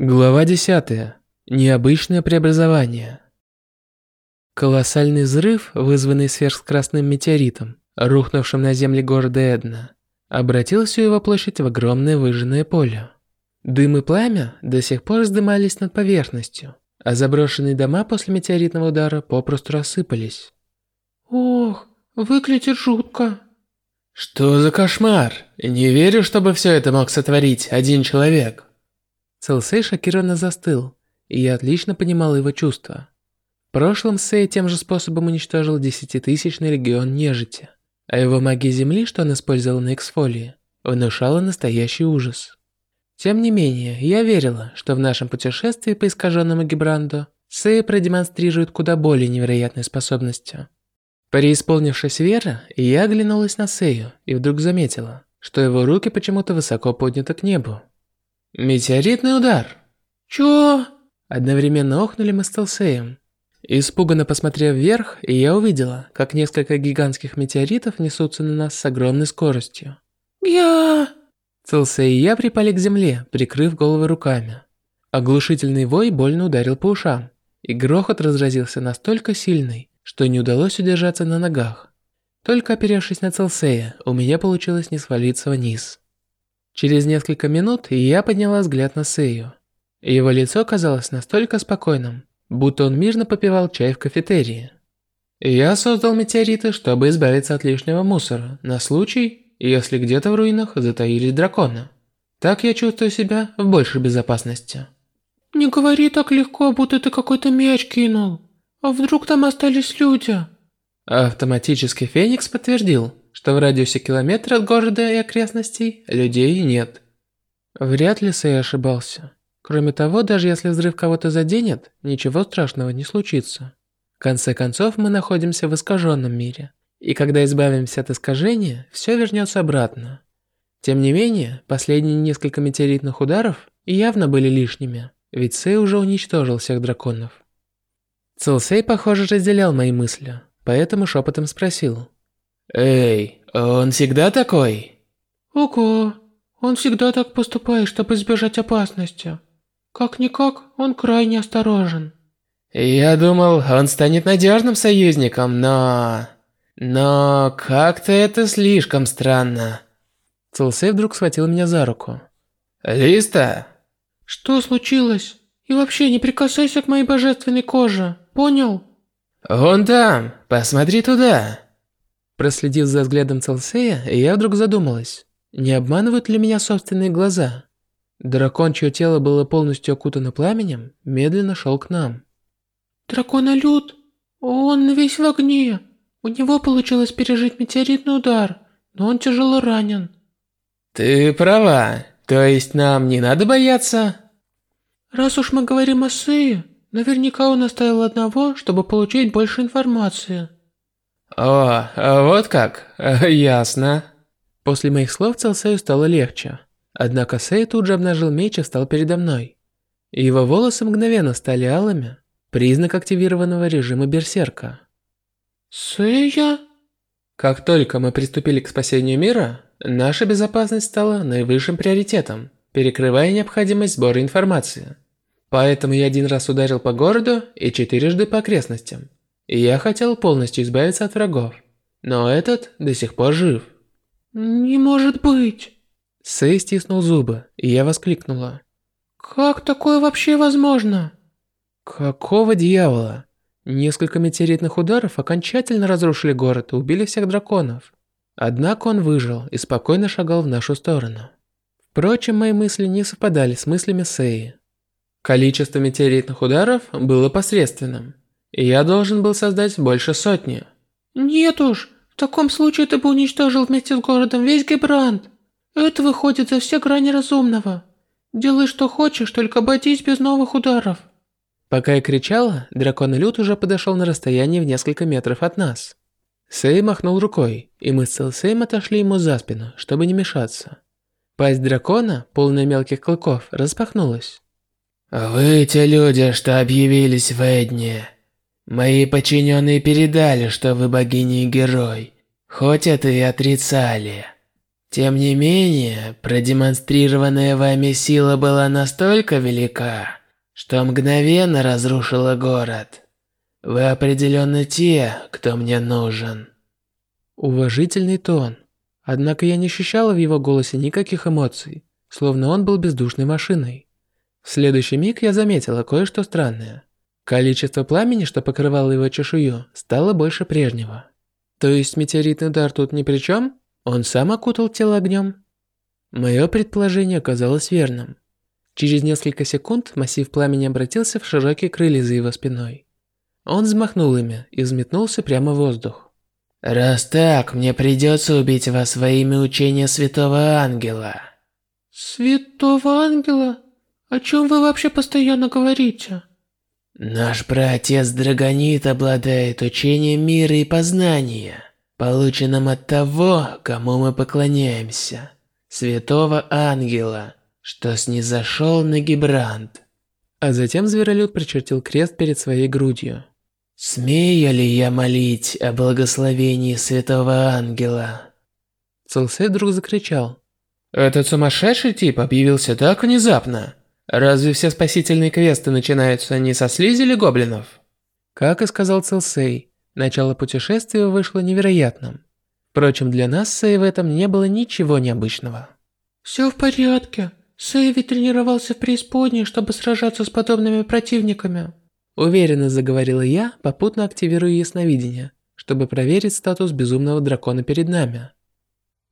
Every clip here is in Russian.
Глава 10. Необычное преобразование. Колоссальный взрыв, вызванный сверхскоростным метеоритом, рухнувшим на земле города Эдна, обратил всю его площадь в огромное выжженное поле. Дым и пламя до сих пор вздымались над поверхностью, а заброшенные дома после метеоритного удара попросту рассыпались. Ох, выглядит жутко. Что за кошмар? Не верю, чтобы все это мог сотворить один человек. Целсей шокированно застыл, и я отлично понимал его чувства. В прошлом Сэй тем же способом уничтожил десятитысячный регион нежити, а его магия Земли, что он использовал на Эксфолии, внушала настоящий ужас. Тем не менее, я верила, что в нашем путешествии по искаженному Гибранду Сэй продемонстрирует куда более невероятные способности. Преисполнившись веры, я оглянулась на Сэю и вдруг заметила, что его руки почему-то высоко подняты к небу. Метеоритный удар. Чё? Одновременно охнули мы с Телсеем. Испуганно посмотрев вверх, я увидела, как несколько гигантских метеоритов несутся на нас с огромной скоростью. Я... Целсей и я припали к земле, прикрыв головы руками. Оглушительный вой больно ударил по ушам, и грохот разразился настолько сильный, что не удалось удержаться на ногах. Только оперевшись на Целсея, у меня получилось не свалиться вниз. Через несколько минут я подняла взгляд на Сею. Его лицо казалось настолько спокойным, будто он мирно попивал чай в кафетерии. Я создал метеориты, чтобы избавиться от лишнего мусора, на случай, если где-то в руинах затаились драконы. Так я чувствую себя в большей безопасности. Не говори так легко, будто ты какой-то мяч кинул. А вдруг там остались люди? Автоматический Феникс подтвердил, что в радиусе километра от города и окрестностей людей нет. Вряд ли Сэй ошибался. Кроме того, даже если взрыв кого-то заденет, ничего страшного не случится. В конце концов, мы находимся в искаженном мире. И когда избавимся от искажения, все вернется обратно. Тем не менее, последние несколько метеоритных ударов явно были лишними, ведь Сэй уже уничтожил всех драконов. Целсей, похоже, разделял мои мысли, поэтому шепотом спросил. «Эй, он всегда такой?» «Ого, он всегда так поступает, чтобы избежать опасности. Как-никак, он крайне осторожен». «Я думал, он станет надежным союзником, но... Но как-то это слишком странно». Целсей вдруг схватил меня за руку. «Листа?» «Что случилось? И вообще не прикасайся к моей божественной коже, понял?» «Вон там, посмотри туда». Проследив за взглядом Целсея, я вдруг задумалась, не обманывают ли меня собственные глаза? Дракон, чье тело было полностью окутано пламенем, медленно шел к нам. Драконолюд, он весь в огне. У него получилось пережить метеоритный удар, но он тяжело ранен. Ты права. То есть нам не надо бояться? Раз уж мы говорим о Сее, наверняка он оставил одного, чтобы получить больше информации. «О, а вот как? Ясно». После моих слов Целсею стало легче. Однако Сэй тут же обнажил меч и встал передо мной. Его волосы мгновенно стали алыми, признак активированного режима Берсерка. «Сэя?» Как только мы приступили к спасению мира, наша безопасность стала наивысшим приоритетом, перекрывая необходимость сбора информации. Поэтому я один раз ударил по городу и четырежды по окрестностям. Я хотел полностью избавиться от врагов, но этот до сих пор жив. «Не может быть!» Сэй стиснул зубы, и я воскликнула. «Как такое вообще возможно?» «Какого дьявола?» Несколько метеоритных ударов окончательно разрушили город и убили всех драконов. Однако он выжил и спокойно шагал в нашу сторону. Впрочем, мои мысли не совпадали с мыслями Сэй. Количество метеоритных ударов было посредственным. Я должен был создать больше сотни. Нет уж, в таком случае ты бы уничтожил вместе с городом весь Гебранд. Это выходит за все грани разумного. Делай что хочешь, только обойтись без новых ударов. Пока я кричала, дракон Лют уже подошел на расстояние в несколько метров от нас. Сэй махнул рукой, и мы с Целсеем отошли ему за спину, чтобы не мешаться. Пасть дракона, полная мелких клыков, распахнулась. «Вы те люди, что объявились в Эдне. Мои подчиненные передали, что вы богиня и герой, хоть это и отрицали. Тем не менее, продемонстрированная вами сила была настолько велика, что мгновенно разрушила город. Вы определенно те, кто мне нужен. Уважительный тон. Однако я не ощущала в его голосе никаких эмоций, словно он был бездушной машиной. В следующий миг я заметила кое-что странное. Количество пламени, что покрывало его чешую, стало больше прежнего. То есть метеоритный удар тут ни при чем? Он сам окутал тело огнем? Мое предположение оказалось верным. Через несколько секунд массив пламени обратился в широкие крылья за его спиной. Он взмахнул ими и взметнулся прямо в воздух. «Раз так, мне придется убить вас во имя учения Святого Ангела». «Святого Ангела? О чем вы вообще постоянно говорите?» Наш праотец Драгонит обладает учением мира и познания, полученным от того, кому мы поклоняемся, святого ангела, что снизошел на Гибрант. А затем зверолюд прочертил крест перед своей грудью. «Смею ли я молить о благословении святого ангела?» Целсей вдруг закричал. «Этот сумасшедший тип объявился так внезапно!» Разве все спасительные квесты начинаются не со слизи или гоблинов? Как и сказал Целсей, начало путешествия вышло невероятным. Впрочем, для нас Сэй в этом не было ничего необычного. Все в порядке. Сэй ведь тренировался в преисподней, чтобы сражаться с подобными противниками. Уверенно заговорила я, попутно активируя ясновидение, чтобы проверить статус безумного дракона перед нами.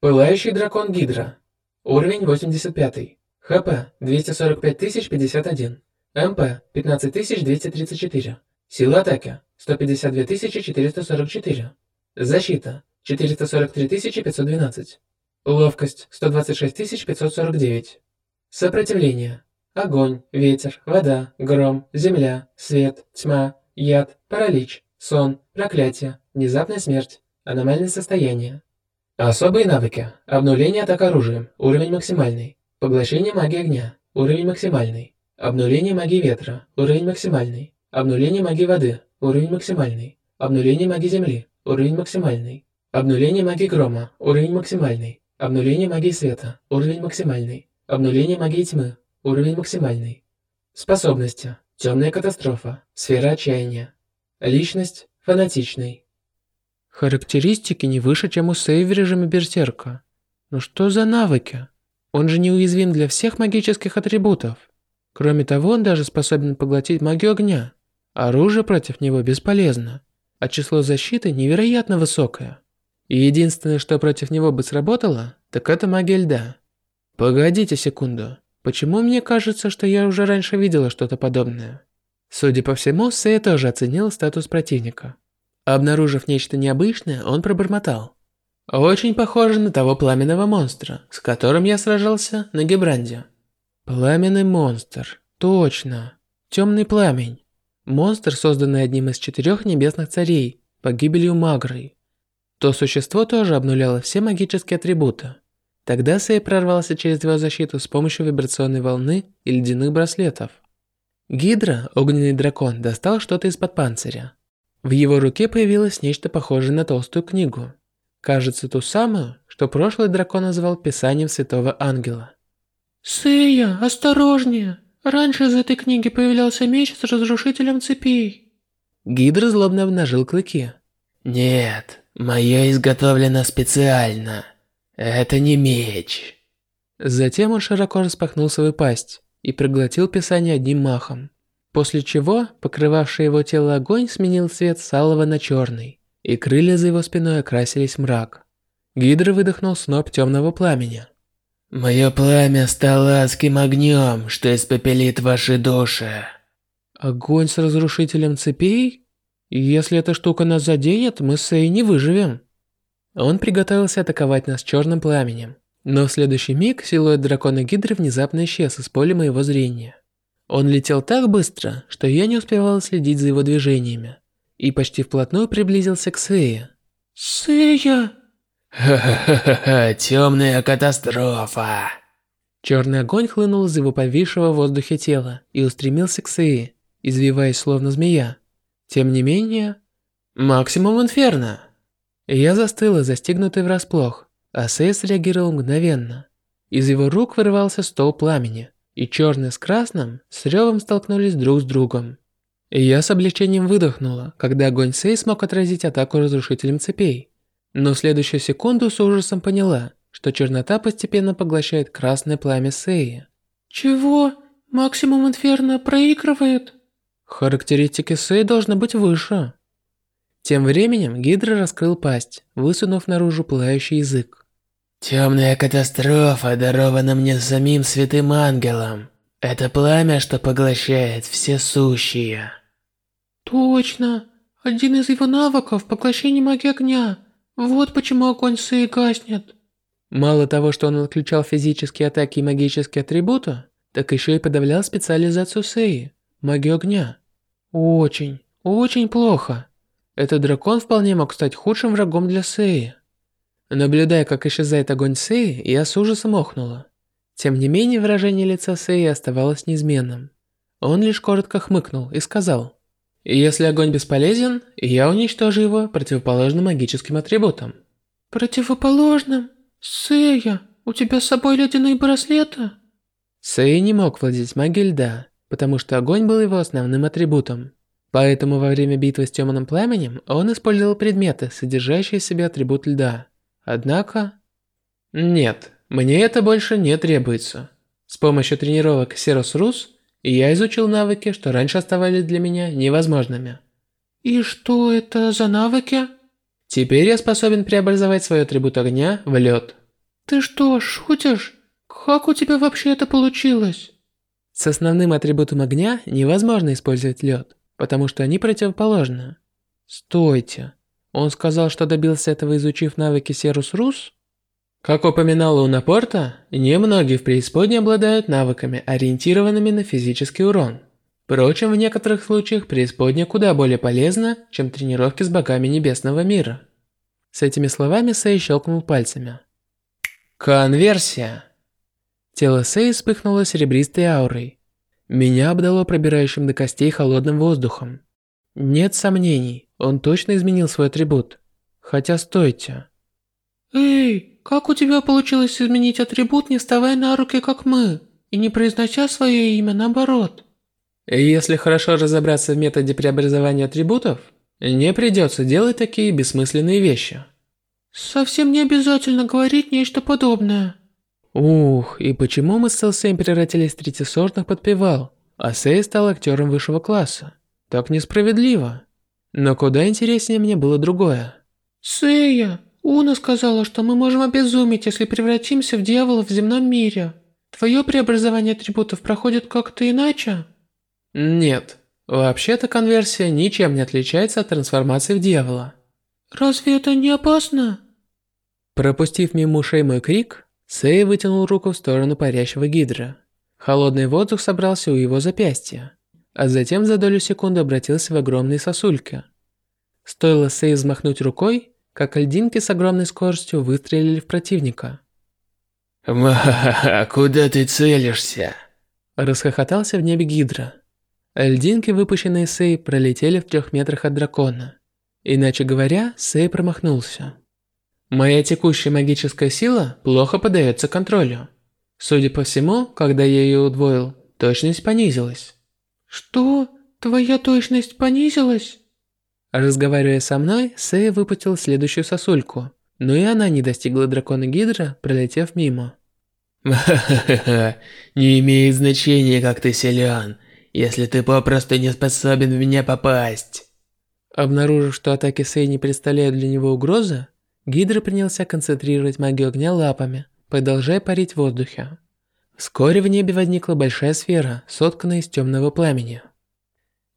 Пылающий дракон Гидра. Уровень 85. ХП 245051. МП 15234. Сила атаки 122444. Защита 443512. Ловкость 126549. Сопротивление. Огонь, ветер, вода, гром, земля, свет, тьма, яд, паралич, сон, проклятие, внезапная смерть, аномальное состояние. Особые навыки. Обнуление атак оружием. Уровень максимальный. Поглощение магии огня. Уровень максимальный. Обнуление магии ветра. Уровень максимальный. Обнуление магии воды. Уровень максимальный. Обнуление магии земли. Уровень максимальный. Обнуление магии грома. Уровень максимальный. Обнуление магии света. Уровень максимальный. Обнуление магии тьмы. Уровень максимальный. Способности. Темная катастрофа. Сфера отчаяния. Личность. Фанатичный. Характеристики не выше, чем у Сэй в режиме Берсерка. Ну что за навыки? Он же неуязвим для всех магических атрибутов. Кроме того, он даже способен поглотить магию огня. Оружие против него бесполезно, а число защиты невероятно высокое. И единственное, что против него бы сработало, так это магия льда. Погодите секунду. Почему мне кажется, что я уже раньше видела что-то подобное? Судя по всему, Сэй тоже оценил статус противника. Обнаружив нечто необычное, он пробормотал. Очень похоже на того пламенного монстра, с которым я сражался на Гебранде. Пламенный монстр. Точно. Темный пламень. Монстр, созданный одним из четырех небесных царей, погибелью Магры. То существо тоже обнуляло все магические атрибуты. Тогда Сэй прорвался через его защиту с помощью вибрационной волны и ледяных браслетов. Гидра, огненный дракон, достал что-то из-под панциря. В его руке появилось нечто похожее на толстую книгу. Кажется, ту самую, что прошлый дракон называл писанием Святого Ангела. «Сэя, осторожнее! Раньше из этой книги появлялся меч с разрушителем цепей». Гидра злобно обнажил клыки. «Нет, мое изготовлено специально. Это не меч». Затем он широко распахнул свою пасть и проглотил писание одним махом. После чего покрывавший его тело огонь сменил цвет с алого на черный и крылья за его спиной окрасились в мрак. Гидра выдохнул сноп темного пламени. «Мое пламя стало адским огнем, что испепелит ваши души». «Огонь с разрушителем цепей? Если эта штука нас заденет, мы с Эй не выживем». Он приготовился атаковать нас черным пламенем, но в следующий миг силуэт дракона Гидры внезапно исчез из поля моего зрения. Он летел так быстро, что я не успевал следить за его движениями и почти вплотную приблизился к Сее. «Сея!» «Ха-ха-ха-ха, темная катастрофа!» Черный огонь хлынул из его повисшего в воздухе тела и устремился к Сее, извиваясь словно змея. Тем не менее... Максимум инферно! Я застыла, застигнутый врасплох, а Сэй среагировал мгновенно. Из его рук вырывался стол пламени, и черный с красным с ревом столкнулись друг с другом. Я с облегчением выдохнула, когда огонь Сэй смог отразить атаку разрушителем цепей. Но в следующую секунду с ужасом поняла, что чернота постепенно поглощает красное пламя Сэи. Чего? Максимум Инферно проигрывает? Характеристики Сэй должны быть выше. Тем временем Гидра раскрыл пасть, высунув наружу пылающий язык. Темная катастрофа дарована мне самим святым ангелом. Это пламя, что поглощает все сущие. Точно. Один из его навыков – поглощение магии огня. Вот почему огонь Сэй гаснет. Мало того, что он отключал физические атаки и магические атрибуты, так еще и подавлял специализацию Сэй, магию огня. Очень, очень плохо. Этот дракон вполне мог стать худшим врагом для Сэй. Наблюдая, как исчезает огонь Сэй, я с ужасом охнула. Тем не менее, выражение лица Сэй оставалось неизменным. Он лишь коротко хмыкнул и сказал, «Если огонь бесполезен, я уничтожу его противоположным магическим атрибутом». «Противоположным? Сэя, у тебя с собой ледяные браслеты?» Сэй не мог владеть магией льда, потому что огонь был его основным атрибутом. Поэтому во время битвы с темным пламенем он использовал предметы, содержащие в себе атрибут льда. Однако... Нет, мне это больше не требуется. С помощью тренировок Серос Рус я изучил навыки, что раньше оставались для меня невозможными. И что это за навыки? Теперь я способен преобразовать свой атрибут огня в лед. Ты что, шутишь? Как у тебя вообще это получилось? С основным атрибутом огня невозможно использовать лед, потому что они противоположны. Стойте. Он сказал, что добился этого, изучив навыки Серус Рус? Как упоминал Луна Порта, немногие в преисподней обладают навыками, ориентированными на физический урон. Впрочем, в некоторых случаях преисподняя куда более полезна, чем тренировки с богами небесного мира. С этими словами Сэй щелкнул пальцами. Конверсия. Тело Сэй вспыхнуло серебристой аурой. Меня обдало пробирающим до костей холодным воздухом. Нет сомнений, он точно изменил свой атрибут. Хотя стойте. Эй, как у тебя получилось изменить атрибут, не вставая на руки, как мы, и не произнося свое имя наоборот? Если хорошо разобраться в методе преобразования атрибутов, не придется делать такие бессмысленные вещи. Совсем не обязательно говорить нечто подобное. Ух, и почему мы с Селсеем превратились в третьесортных подпевал, а Сей стал актером высшего класса? Так несправедливо. Но куда интереснее мне было другое. Сэя, Уна сказала, что мы можем обезуметь, если превратимся в дьявола в земном мире. Твое преобразование атрибутов проходит как-то иначе? Нет. Вообще-то конверсия ничем не отличается от трансформации в дьявола. Разве это не опасно? Пропустив мимо ушей мой крик, Сэй вытянул руку в сторону парящего гидра. Холодный воздух собрался у его запястья а затем за долю секунды обратился в огромные сосульки. Стоило Сэй взмахнуть рукой, как льдинки с огромной скоростью выстрелили в противника. «Ха-ха-ха, куда ты целишься?» Расхохотался в небе Гидра. Льдинки, выпущенные Сэй, пролетели в трех метрах от дракона. Иначе говоря, Сэй промахнулся. Моя текущая магическая сила плохо поддается контролю. Судя по всему, когда я ее удвоил, точность понизилась. «Что? Твоя точность понизилась?» Разговаривая со мной, Сэй выпустил следующую сосульку, но и она не достигла дракона Гидра, пролетев мимо. «Ха-ха-ха, не имеет значения, как ты силен, если ты попросту не способен в меня попасть». Обнаружив, что атаки Сэй не представляют для него угрозы, Гидра принялся концентрировать магию огня лапами, продолжая парить в воздухе. Вскоре в небе возникла большая сфера, сотканная из темного пламени.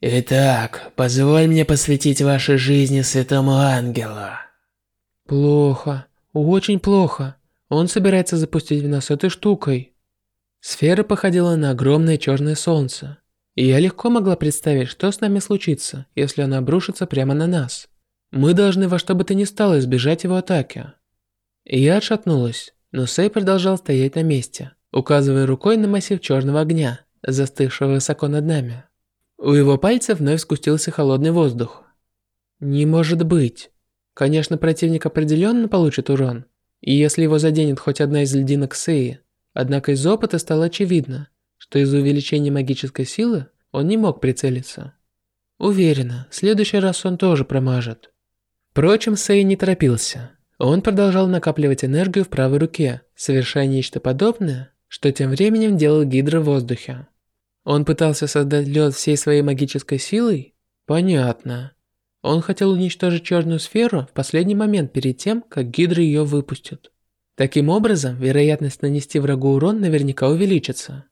«Итак, позволь мне посвятить вашей жизни святому ангелу». Плохо, очень плохо. Он собирается запустить в нас этой штукой. Сфера походила на огромное черное солнце. И я легко могла представить, что с нами случится, если она обрушится прямо на нас. Мы должны во что бы то ни стало избежать его атаки. Я отшатнулась, но Сэй продолжал стоять на месте указывая рукой на массив черного огня, застывшего высоко над нами. У его пальцев вновь спустился холодный воздух. Не может быть. Конечно, противник определенно получит урон, И если его заденет хоть одна из льдинок Сеи, однако из опыта стало очевидно, что из-за увеличения магической силы он не мог прицелиться. Уверена, в следующий раз он тоже промажет. Впрочем, Сэй не торопился. Он продолжал накапливать энергию в правой руке, совершая нечто подобное, что тем временем делал Гидра в воздухе. Он пытался создать лед всей своей магической силой? Понятно. Он хотел уничтожить черную сферу в последний момент перед тем, как Гидра ее выпустит. Таким образом, вероятность нанести врагу урон наверняка увеличится.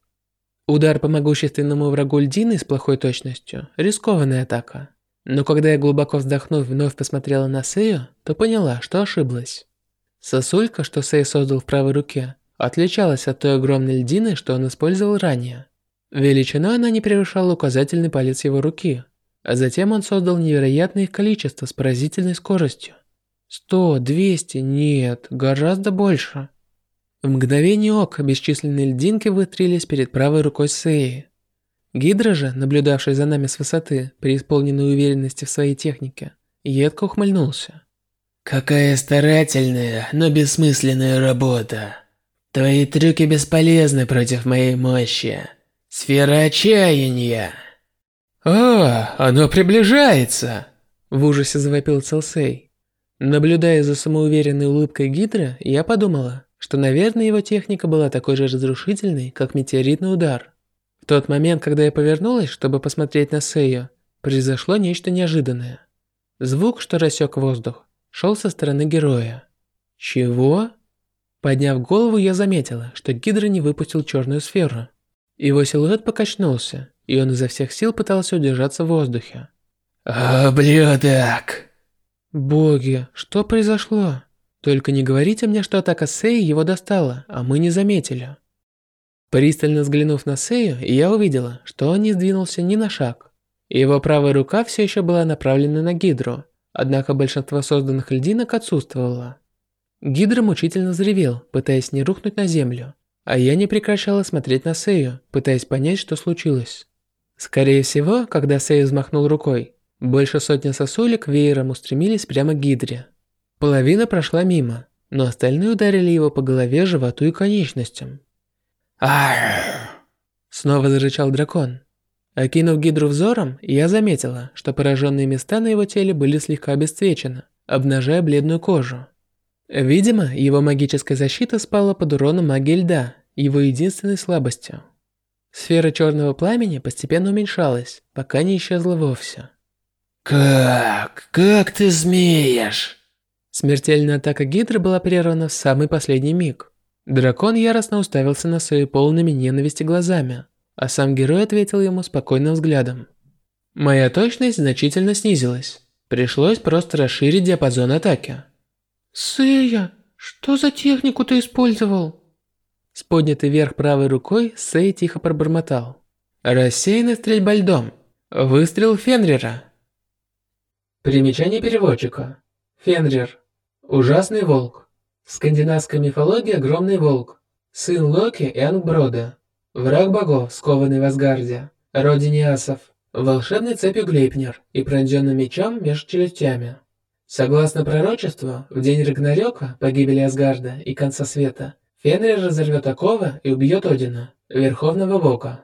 Удар по могущественному врагу льдины с плохой точностью – рискованная атака. Но когда я глубоко вздохнув вновь посмотрела на Сею, то поняла, что ошиблась. Сосулька, что Сей создал в правой руке, отличалась от той огромной льдины, что он использовал ранее. Величина она не превышала указательный палец его руки, а затем он создал невероятное количество с поразительной скоростью. Сто, двести, нет, гораздо больше. В мгновение ока бесчисленные льдинки вытрились перед правой рукой Сеи. Гидра же, наблюдавший за нами с высоты, при исполненной уверенности в своей технике, едко ухмыльнулся. «Какая старательная, но бессмысленная работа. Твои трюки бесполезны против моей мощи. Сфера отчаяния!» «А, оно приближается!» В ужасе завопил Целсей. Наблюдая за самоуверенной улыбкой Гидра, я подумала, что, наверное, его техника была такой же разрушительной, как метеоритный удар. В тот момент, когда я повернулась, чтобы посмотреть на Сею, произошло нечто неожиданное. Звук, что рассек воздух, шел со стороны героя. Чего? Подняв голову, я заметила, что Гидра не выпустил черную сферу. Его силуэт покачнулся, и он изо всех сил пытался удержаться в воздухе. «Ублюдок!» Боги, что произошло? Только не говорите мне, что атака Сеи его достала, а мы не заметили. Пристально взглянув на Сею, я увидела, что он не сдвинулся ни на шаг. Его правая рука все еще была направлена на Гидру, однако большинство созданных льдинок отсутствовало. Гидра мучительно заревел, пытаясь не рухнуть на землю, а я не прекращала смотреть на Сею, пытаясь понять, что случилось. Скорее всего, когда Сею взмахнул рукой, больше сотни сосулек веером устремились прямо к Гидре. Половина прошла мимо, но остальные ударили его по голове, животу и конечностям. Арр! Снова зарычал дракон. Окинув гидру взором, я заметила, что пораженные места на его теле были слегка обесцвечены, обнажая бледную кожу. Видимо, его магическая защита спала под уроном магии льда, его единственной слабостью. Сфера черного пламени постепенно уменьшалась, пока не исчезла вовсе. «Как? Как ты смеешь?» Смертельная атака Гидры была прервана в самый последний миг. Дракон яростно уставился на свои полными ненависти глазами, а сам герой ответил ему спокойным взглядом. Моя точность значительно снизилась. Пришлось просто расширить диапазон атаки. «Сэя, что за технику ты использовал?» С поднятой вверх правой рукой Сэй тихо пробормотал. «Рассеянная стрельба льдом. Выстрел Фенрира». Примечание переводчика. Фенрир. Ужасный волк. В скандинавской мифологии огромный волк. Сын Локи и Ангброда. Враг богов, скованный в Асгарде. Родине асов. Волшебной цепью Глейпнер и пронзенным мечом между челюстями. Согласно пророчеству, в день Рагнарёка, погибели Асгарда и конца света, Фенрир разорвет оковы и убьет Одина, Верховного Бога.